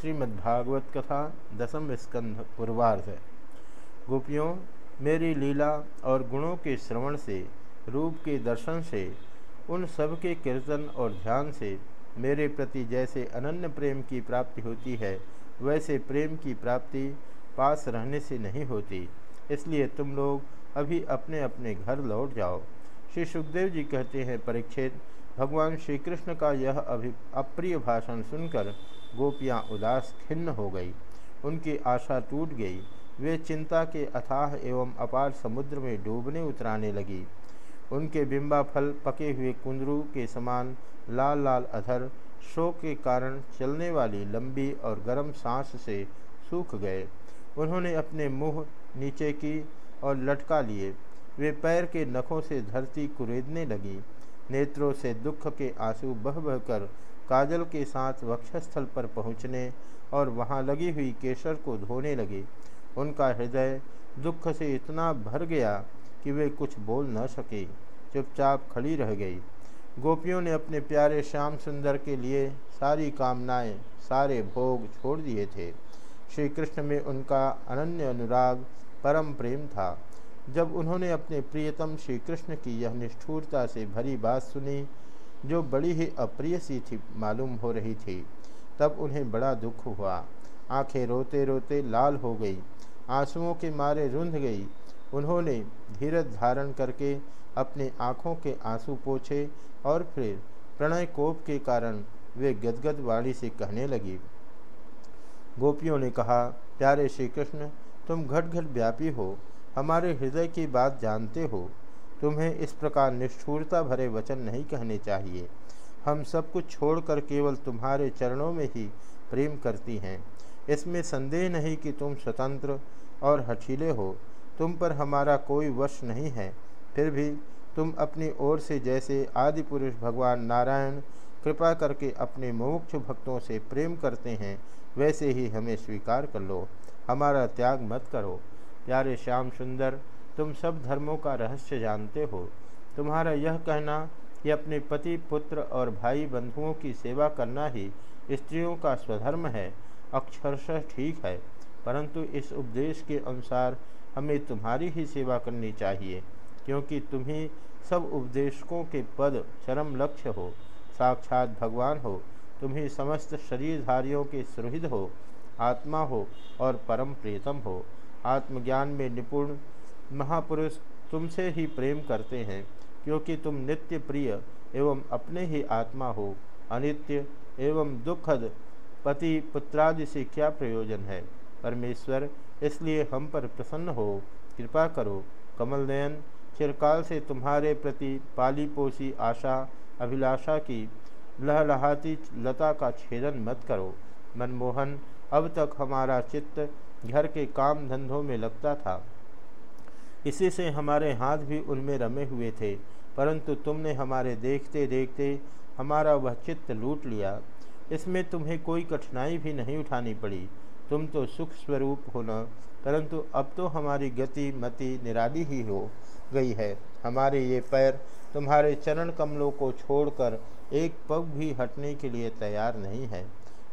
श्रीमद्भागवत कथा दसम स्कंध पूर्वार्ध। गोपियों, मेरी लीला और गुणों के श्रवण से, रूप के दर्शन से, उन सब के कीर्तन और ध्यान से मेरे प्रति जैसे अनन्य प्रेम की प्राप्ति होती है, वैसे प्रेम की प्राप्ति पास रहने से नहीं होती। इसलिए तुम लोग अभी अपने अपने घर लौट जाओ। श्री सुखदेव जी कहते हैं, परीक्षित, भगवान श्री कृष्ण का यह अभि, अप्रिय भाषण सुनकर गोपियाँ उदास खिन्न हो गई। उनकी आशा टूट गई। वे चिंता के अथाह एवं अपार समुद्र में डूबने उतराने लगी। उनके बिंबा फल पके हुए कुंदरू के समान लाल लाल अधर शोक के कारण चलने वाली लंबी और गर्म सांस से सूख गए। उन्होंने अपने मुँह नीचे की और लटका लिए। वे पैर के नखों से धरती कुरेदने लगी। नेत्रों से दुख के आँसू बह बह कर काजल के साथ वक्षस्थल पर पहुँचने और वहाँ लगी हुई केसर को धोने लगे। उनका हृदय दुख से इतना भर गया कि वे कुछ बोल न सके। चुपचाप खड़ी रह गई। गोपियों ने अपने प्यारे श्याम सुंदर के लिए सारी कामनाएँ, सारे भोग छोड़ दिए थे। श्री कृष्ण में उनका अनन्य अनुराग परम प्रेम था। जब उन्होंने अपने प्रियतम श्री कृष्ण की यह निष्ठुरता से भरी बात सुनी जो बड़ी ही अप्रिय सी थी, मालूम हो रही थी। तब उन्हें बड़ा दुख हुआ। आँखें रोते रोते लाल हो गई। आंसुओं के मारे रुंध गई। उन्होंने धीरज धारण करके अपने आँखों के आँसू पोछे और फिर प्रणय कोप के कारण वे गदगद वाणी से कहने लगी। गोपियों ने कहा, प्यारे श्री कृष्ण तुम घट घट व्यापी हो। हमारे हृदय की बात जानते हो। तुम्हें इस प्रकार निष्ठुरता भरे वचन नहीं कहने चाहिए। हम सब कुछ छोड़कर केवल तुम्हारे चरणों में ही प्रेम करती हैं। इसमें संदेह नहीं कि तुम स्वतंत्र और हठीले हो। तुम पर हमारा कोई वश नहीं है। फिर भी तुम अपनी ओर से जैसे आदि पुरुष भगवान नारायण कृपा करके अपने मोक्ष भक्तों से प्रेम करते हैं, वैसे ही हमें स्वीकार कर लो। हमारा त्याग मत करो। प्यारे श्याम सुंदर तुम सब धर्मों का रहस्य जानते हो। तुम्हारा यह कहना कि अपने पति, पुत्र और भाई बंधुओं की सेवा करना ही स्त्रियों का स्वधर्म है, अक्षरशः ठीक है। परंतु इस उपदेश के अनुसार हमें तुम्हारी ही सेवा करनी चाहिए, क्योंकि तुम ही सब उपदेशकों के पद चरम लक्ष्य हो। साक्षात भगवान हो, तुम ही समस्त शरीरधारियों के सुहृद हो, आत्मा हो और परम प्रीतम हो। आत्मज्ञान में निपुण महापुरुष तुमसे ही प्रेम करते हैं, क्योंकि तुम नित्य प्रिय एवं अपने ही आत्मा हो। अनित्य एवं दुखद पति पुत्रादि से क्या प्रयोजन है? परमेश्वर, इसलिए हम पर प्रसन्न हो। कृपा करो। कमल नयन चिरकाल से तुम्हारे प्रति पाली पोसी आशा, अभिलाषा की लहलहाती लता का छेदन मत करो। मनमोहन, अब तक हमारा चित्त घर के काम धंधों में लगता था। इसी से हमारे हाथ भी उनमें रमे हुए थे, परंतु तुमने हमारे देखते देखते हमारा वह चित्त लूट लिया। इसमें तुम्हें कोई कठिनाई भी नहीं उठानी पड़ी। तुम तो सुख स्वरूप होना परंतु अब तो हमारी गति मति निराली ही हो गई है। हमारे ये पैर तुम्हारे चरण कमलों को छोड़कर एक पग भी हटने के लिए तैयार नहीं है,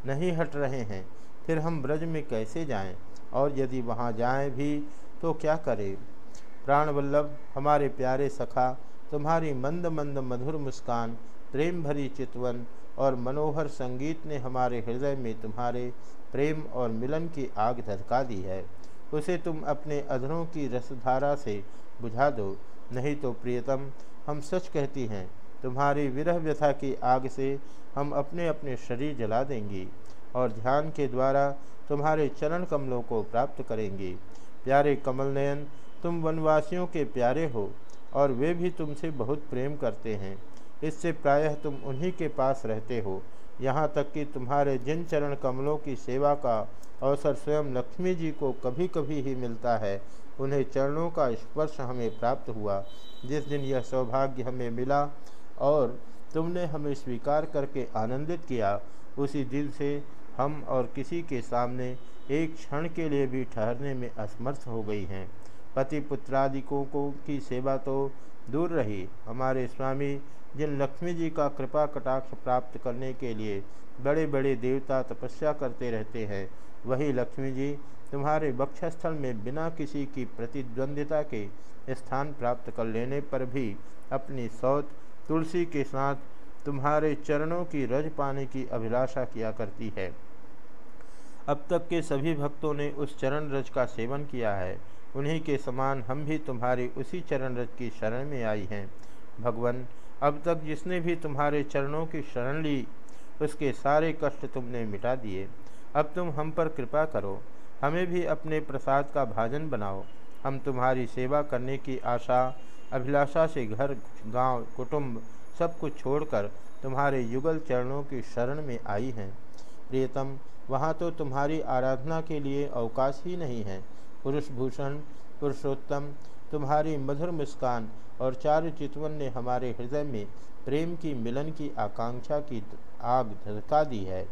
नहीं हट रहे हैं। फिर हम ब्रज में कैसे जाएँ? और यदि वहाँ जाएँ भी तो क्या करें? प्राणवल्लभ, हमारे प्यारे सखा, तुम्हारी मंद मंद मधुर मुस्कान, प्रेम भरी चितवन और मनोहर संगीत ने हमारे हृदय में तुम्हारे प्रेम और मिलन की आग धधका दी है। उसे तुम अपने अधरों की रसधारा से बुझा दो, नहीं तो प्रियतम, हम सच कहती हैं, तुम्हारी विरह व्यथा की आग से हम अपने अपने शरीर जला देंगी और ध्यान के द्वारा तुम्हारे चरण कमलों को प्राप्त करेंगे। प्यारे कमल नयन तुम वनवासियों के प्यारे हो और वे भी तुमसे बहुत प्रेम करते हैं। इससे प्रायः तुम उन्हीं के पास रहते हो। यहाँ तक कि तुम्हारे जिन चरण कमलों की सेवा का अवसर स्वयं लक्ष्मी जी को कभी कभी ही मिलता है, उन्हें चरणों का स्पर्श हमें प्राप्त हुआ। जिस दिन यह सौभाग्य हमें मिला और तुमने हमें स्वीकार करके आनंदित किया, उसी दिन से हम और किसी के सामने एक क्षण के लिए भी ठहरने में असमर्थ हो गई हैं। पति पुत्रादिकों को की सेवा तो दूर रही। हमारे स्वामी, जिन लक्ष्मी जी का कृपा कटाक्ष प्राप्त करने के लिए बड़े बड़े देवता तपस्या करते रहते हैं, वही लक्ष्मी जी तुम्हारे वक्षस्थल में बिना किसी की प्रतिद्वंदिता के स्थान प्राप्त कर लेने पर भी अपनी सौत तुलसी के साथ तुम्हारे चरणों की रज पाने की अभिलाषा किया करती है। अब तक के सभी भक्तों ने उस चरण रज का सेवन किया है। उन्हीं के समान हम भी तुम्हारी उसी चरण रज की शरण में आई हैं। भगवान अब तक जिसने भी तुम्हारे चरणों की शरण ली उसके सारे कष्ट तुमने मिटा दिए। अब तुम हम पर कृपा करो हमें भी अपने प्रसाद का भाजन बनाओ। हम तुम्हारी सेवा करने की आशा अभिलाषा से घर गाँव, कुटुंब सब कुछ छोड़कर तुम्हारे युगल चरणों की शरण में आई हैं। प्रियतम वहाँ तो तुम्हारी आराधना के लिए अवकाश ही नहीं है। पुरुष भूषण, पुरुषोत्तम, तुम्हारी मधुर मुस्कान और चार चितवन ने हमारे हृदय में प्रेम की मिलन की आकांक्षा की आग धधका दी है।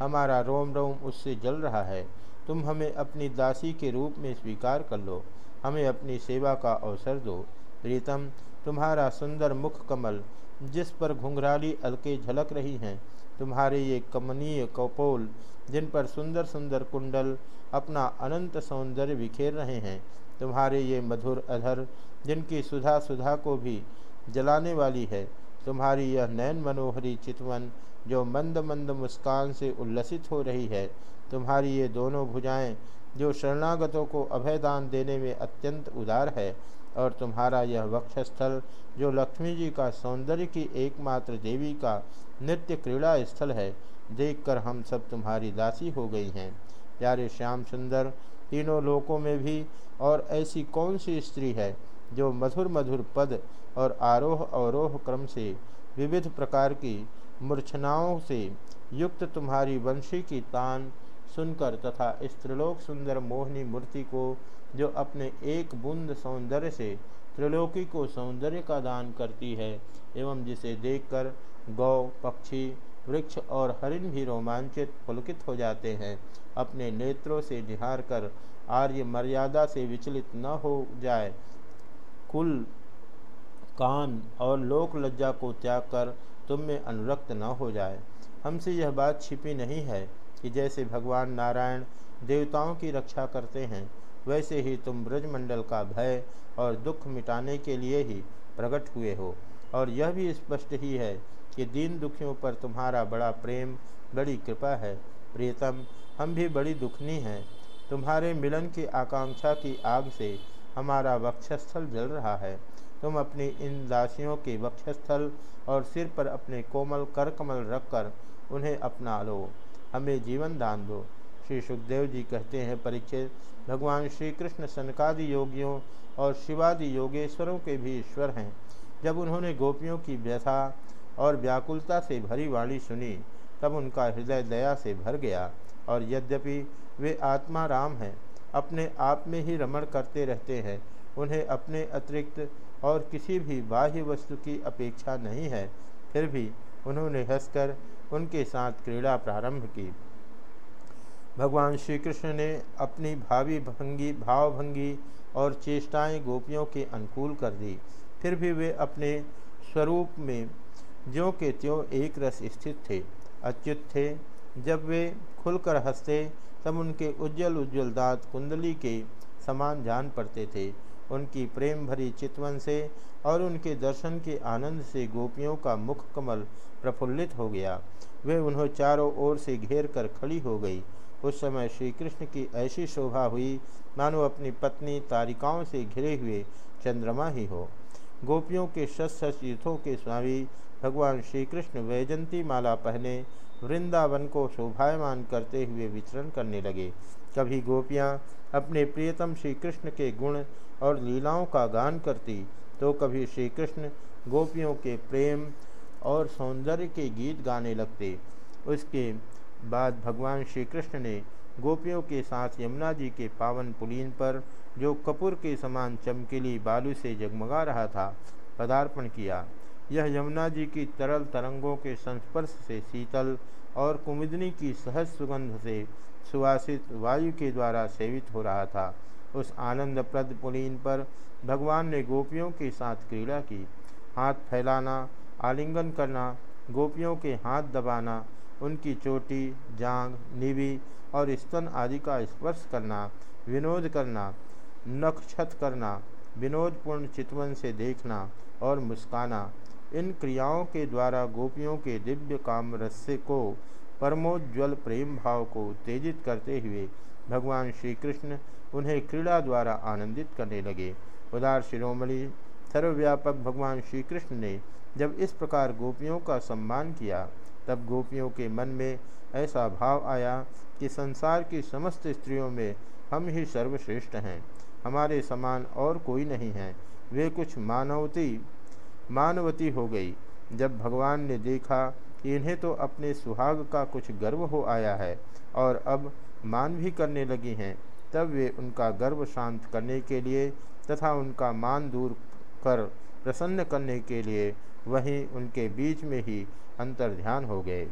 हमारा रोम रोम उससे जल रहा है। तुम हमें अपनी दासी के रूप में स्वीकार कर लो। हमें अपनी सेवा का अवसर दो। प्रीतम, तुम्हारा सुंदर मुख कमल जिस पर घुंघराली अलके झलक रही हैं, तुम्हारे ये कमनीय कपोल, जिन पर सुंदर सुंदर कुंडल अपना अनंत सौंदर्य बिखेर रहे हैं, तुम्हारे ये मधुर अधर, जिनकी सुधा सुधा को भी जलाने वाली है, तुम्हारी यह नैन मनोहरी चितवन, जो मंद मंद मुस्कान से उल्लसित हो रही है, तुम्हारी ये दोनों भुजाएँ, जो शरणागतों को अभयदान देने में अत्यंत उदार है और तुम्हारा यह वक्षस्थल, जो लक्ष्मी जी का सौंदर्य की एकमात्र देवी का नित्य क्रीड़ा स्थल है, देखकर हम सब तुम्हारी दासी हो गई हैं। प्यारे श्याम सुंदर, तीनों लोकों में भी और ऐसी कौन सी स्त्री है, जो मधुर मधुर पद और आरोह अवरोह क्रम से, विविध प्रकार की मूर्छनाओं से युक्त तुम्हारी वंशी की तान सुनकर तथा स्त्रीलोक सुंदर मोहनी मूर्ति को जो अपने एक बूंद सौंदर्य से त्रिलोकी को सौंदर्य का दान करती है, एवं जिसे देखकर गौ, पक्षी, वृक्ष और हरिण भी रोमांचित, पुलकित हो जाते हैं। अपने नेत्रों से निहार कर आर्य मर्यादा से विचलित न हो जाए। कुल, कान और लोक लज्जा को त्याग कर तुम में अनुरक्त न हो जाए। हमसे यह बात छिपी नहीं है कि जैसे भगवान नारायण देवताओं की रक्षा करते हैं। वैसे ही तुम ब्रजमंडल का भय और दुख मिटाने के लिए ही प्रकट हुए हो। और यह भी स्पष्ट ही है कि दीन दुखियों पर तुम्हारा बड़ा प्रेम, बड़ी कृपा है। प्रियतम, हम भी बड़ी दुखनी हैं। तुम्हारे मिलन की आकांक्षा की आग से हमारा वक्षस्थल जल रहा है। तुम अपनी इन दासियों के वक्षस्थल और सिर पर अपने कोमल कर कमल रखकर उन्हें अपना लो। हमें जीवन दान दो। श्री सुखदेव जी कहते हैं परीक्षित भगवान श्री कृष्ण सनकादि योगियों और शिवादि योगेश्वरों के भी ईश्वर हैं। जब उन्होंने गोपियों की व्यथा और व्याकुलता से भरी वाणी सुनी, तब उनका हृदय दया से भर गया और यद्यपि वे आत्मा राम हैं, अपने आप में ही रमण करते रहते हैं, उन्हें अपने अतिरिक्त और किसी भी बाह्य वस्तु की अपेक्षा नहीं है, फिर भी उन्होंने हंसकर उनके साथ क्रीड़ा प्रारंभ की। भगवान श्री कृष्ण ने अपनी भावी भंगी, भावभंगी और चेष्टाएँ गोपियों के अनुकूल कर दी। फिर भी वे अपने स्वरूप में ज्यों के त्यों एक रस स्थित थे, अच्युत थे। जब वे खुलकर हँसते, तब उनके उज्जवल उज्जवल दांत कुंडली के समान जान पड़ते थे। उनकी प्रेम भरी चितवन से और उनके दर्शन के आनंद से गोपियों का मुख कमल प्रफुल्लित हो गया। वे उन्हें चारों ओर से घेर कर खड़ी हो गई। उस समय श्री कृष्ण की ऐसी शोभा हुई, मानो अपनी पत्नी तारिकाओं से घिरे हुए चंद्रमा ही हो। गोपियों के शस्त्रों के स्वामी भगवान श्री कृष्ण वैजंती माला पहने वृंदावन को शोभायमान करते हुए विचरण करने लगे। कभी गोपियाँ अपने प्रियतम श्री कृष्ण के गुण और लीलाओं का गान करती तो कभी श्री कृष्ण गोपियों के प्रेम और सौंदर्य के गीत गाने लगते। उसके बाद भगवान श्री कृष्ण ने गोपियों के साथ यमुना जी के पावन पुलीन पर, जो कपूर के समान चमकीली बालू से जगमगा रहा था, पदार्पण किया। यह यमुना जी की तरल तरंगों के संस्पर्श से शीतल और कुमुदनी की सहज सुगंध से सुवासित वायु के द्वारा सेवित हो रहा था। उस आनंदप्रद पुलीन पर भगवान ने गोपियों के साथ क्रीड़ा की। हाथ फैलाना, आलिंगन करना, गोपियों के हाथ दबाना उनकी चोटी जांग निवी और स्तन आदि का स्पर्श करना, विनोद करना, नक्षत करना, विनोदपूर्ण चितवन से देखना और मुस्काना, इन क्रियाओं के द्वारा गोपियों के दिव्य काम रस्य को परमोज्वल प्रेम भाव को उत्तेजित करते हुए भगवान श्री कृष्ण उन्हें क्रीड़ा द्वारा आनंदित करने लगे। उदार शिरोमणि, सर्वव्यापक भगवान श्री कृष्ण ने जब इस प्रकार गोपियों का सम्मान किया तब गोपियों के मन में ऐसा भाव आया कि संसार की समस्त स्त्रियों में हम ही सर्वश्रेष्ठ हैं। हमारे समान और कोई नहीं है। वे कुछ मानवती मानवती हो गई। जब भगवान ने देखा कि इन्हें तो अपने सुहाग का कुछ गर्व हो आया है और अब मान भी करने लगी हैं, तब वे उनका गर्व शांत करने के लिए तथा उनका मान दूर कर प्रसन्न करने के लिए वहीं उनके बीच में ही अंतर ध्यान हो गए।